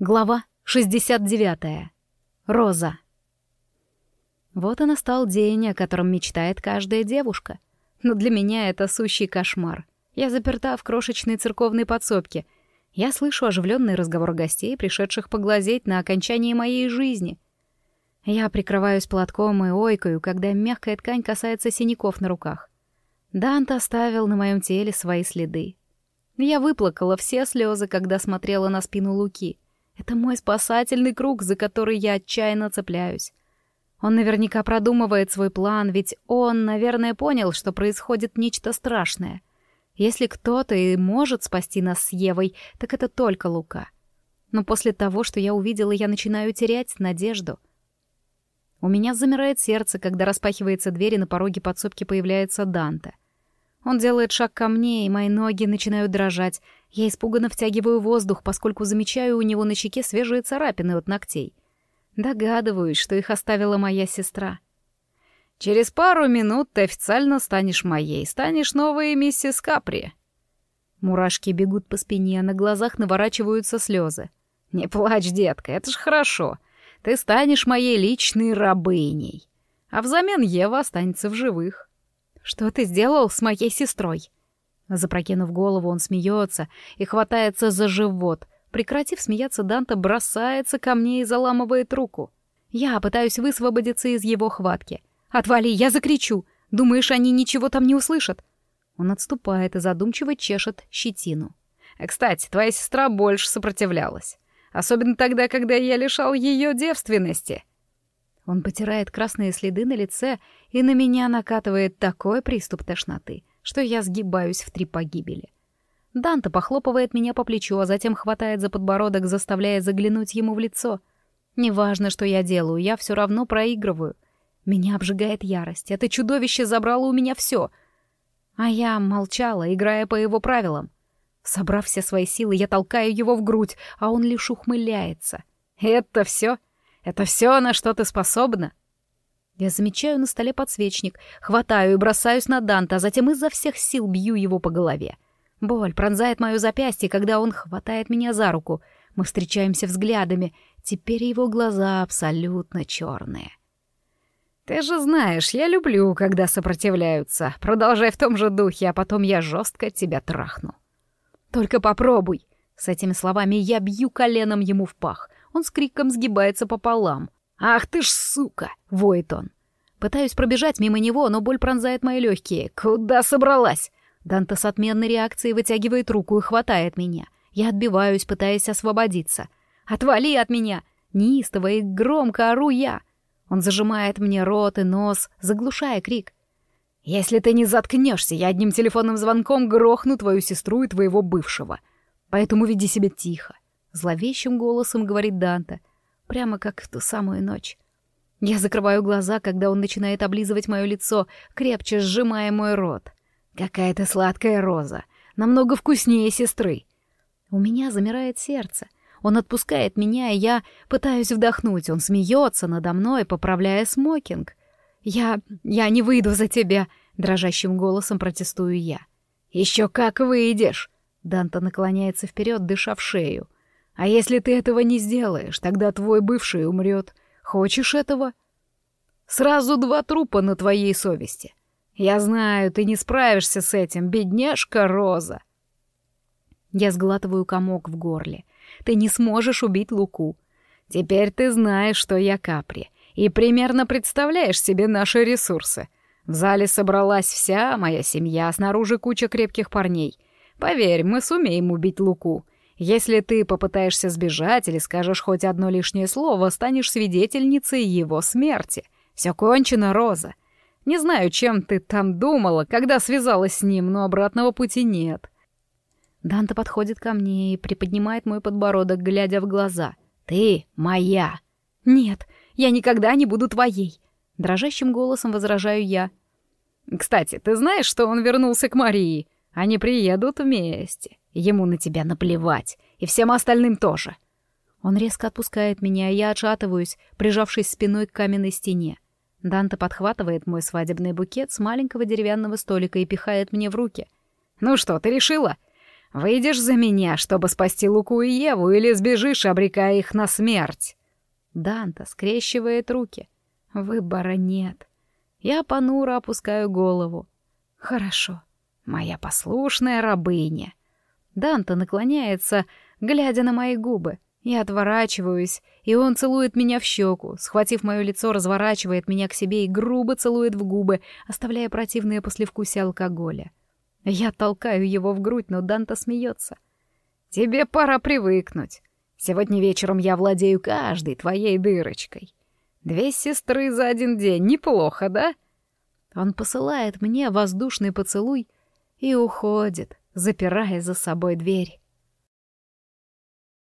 Глава 69. Роза. Вот и настал день, о котором мечтает каждая девушка. Но для меня это сущий кошмар. Я заперта в крошечной церковной подсобке. Я слышу оживленный разговор гостей, пришедших поглазеть на окончание моей жизни. Я прикрываюсь платком и ойкаю, когда мягкая ткань касается синяков на руках. Дант оставил на моем теле свои следы. Я выплакала все слезы, когда смотрела на спину Луки — это мой спасательный круг, за который я отчаянно цепляюсь. Он наверняка продумывает свой план, ведь он, наверное, понял, что происходит нечто страшное. Если кто-то и может спасти нас с Евой, так это только Лука. Но после того, что я увидела, я начинаю терять надежду. У меня замирает сердце, когда распахивается дверь, и на пороге подсобки появляется Данте — он делает шаг ко мне, и мои ноги начинают дрожать. Я испуганно втягиваю воздух, поскольку замечаю у него на щеке свежие царапины от ногтей. Догадываюсь, что их оставила моя сестра. «Через пару минут ты официально станешь моей, станешь новой миссис Капри». Мурашки бегут по спине, а на глазах наворачиваются слезы. «Не плачь, детка, это ж хорошо. Ты станешь моей личной рабыней. А взамен Ева останется в живых». Что ты сделал с моей сестрой?» Запрокинув голову, он смеется и хватается за живот. Прекратив смеяться, Данта бросается ко мне и заламывает руку. Я пытаюсь высвободиться из его хватки. «Отвали, я закричу! Думаешь, они ничего там не услышат?» Он отступает и задумчиво чешет щетину. «Кстати, твоя сестра больше сопротивлялась. Особенно тогда, когда я лишал ее девственности. Он потирает красные следы на лице, и на меня накатывает такой приступ тошноты, что я сгибаюсь в три погибели. Данта похлопывает меня по плечу, а затем хватает за подбородок, заставляя заглянуть ему в лицо. Неважно, что я делаю, я все равно проигрываю. Меня обжигает ярость. Это чудовище забрало у меня все. А я молчала, играя по его правилам. Собрав все свои силы, я толкаю его в грудь, а он лишь ухмыляется. «Это все? Это все, на что ты способна?» Я замечаю на столе подсвечник, хватаю и бросаюсь на Данта, а затем изо всех сил бью его по голове. Боль пронзает мое запястье, когда он хватает меня за руку. Мы встречаемся взглядами. Теперь его глаза абсолютно черные. «Ты же знаешь, я люблю, когда сопротивляются. Продолжай в том же духе, а потом я жестко тебя трахну». «Только попробуй!» С этими словами я бью коленом ему в пах. Он с криком сгибается пополам. «Ах ты ж сука!» — воет он. Пытаюсь пробежать мимо него, но боль пронзает мои легкие. «Куда собралась?» Данте с отменной реакцией вытягивает руку и хватает меня. Я отбиваюсь, пытаясь освободиться. «Отвали от меня!» Неистово и громко ору я. Он зажимает мне рот и нос, заглушая крик. «Если ты не заткнешься, я одним телефонным звонком грохну твою сестру и твоего бывшего. Поэтому веди себя тихо. Зловещим голосом говорит Данте, прямо как в ту самую ночь. Я закрываю глаза, когда он начинает облизывать мое лицо, крепче сжимая мой рот. Какая-то сладкая роза, намного вкуснее сестры. У меня замирает сердце. Он отпускает меня, и я пытаюсь вдохнуть. Он смеется надо мной, поправляя смокинг. «Я... я не выйду за тебя!» — дрожащим голосом протестую я. «Еще как выйдешь!» Данта наклоняется вперед, дыша в шею. А если ты этого не сделаешь, тогда твой бывший умрет. Хочешь этого? Сразу два трупа на твоей совести. Я знаю, ты не справишься с этим, бедняжка Роза. Я сглатываю комок в горле. Ты не сможешь убить Луку. Теперь ты знаешь, что я Капри, и примерно представляешь себе наши ресурсы. В зале собралась вся моя семья, снаружи куча крепких парней. Поверь, мы сумеем убить Луку. Если ты попытаешься сбежать или скажешь хоть одно лишнее слово, станешь свидетельницей его смерти. Все кончено, Роза. Не знаю, чем ты там думала, когда связалась с ним, но обратного пути нет. Данта подходит ко мне и приподнимает мой подбородок, глядя в глаза. «Ты моя!» «Нет, я никогда не буду твоей!» Дрожащим голосом возражаю я. «Кстати, ты знаешь, что он вернулся к Марии? Они приедут вместе. Ему на тебя наплевать, и всем остальным тоже. Он резко отпускает меня, и я отшатываюсь, прижавшись спиной к каменной стене. Данте подхватывает мой свадебный букет с маленького деревянного столика и пихает мне в руки. «Ну что, ты решила? Выйдешь за меня, чтобы спасти Луку и Еву, или сбежишь, обрекая их на смерть?» Данта скрещивает руки. Выбора нет. Я понуро опускаю голову. «Хорошо, моя послушная рабыня». Данта наклоняется, глядя на мои губы. Я отворачиваюсь, и он целует меня в щеку, схватив мое лицо, разворачивает меня к себе и грубо целует в губы, оставляя противное послевкусие алкоголя. Я толкаю его в грудь, но Данта смеется. «Тебе пора привыкнуть. Сегодня вечером я владею каждой твоей дырочкой. Две сестры за один день, неплохо, да?» Он посылает мне воздушный поцелуй и уходит, запирая за собой дверь.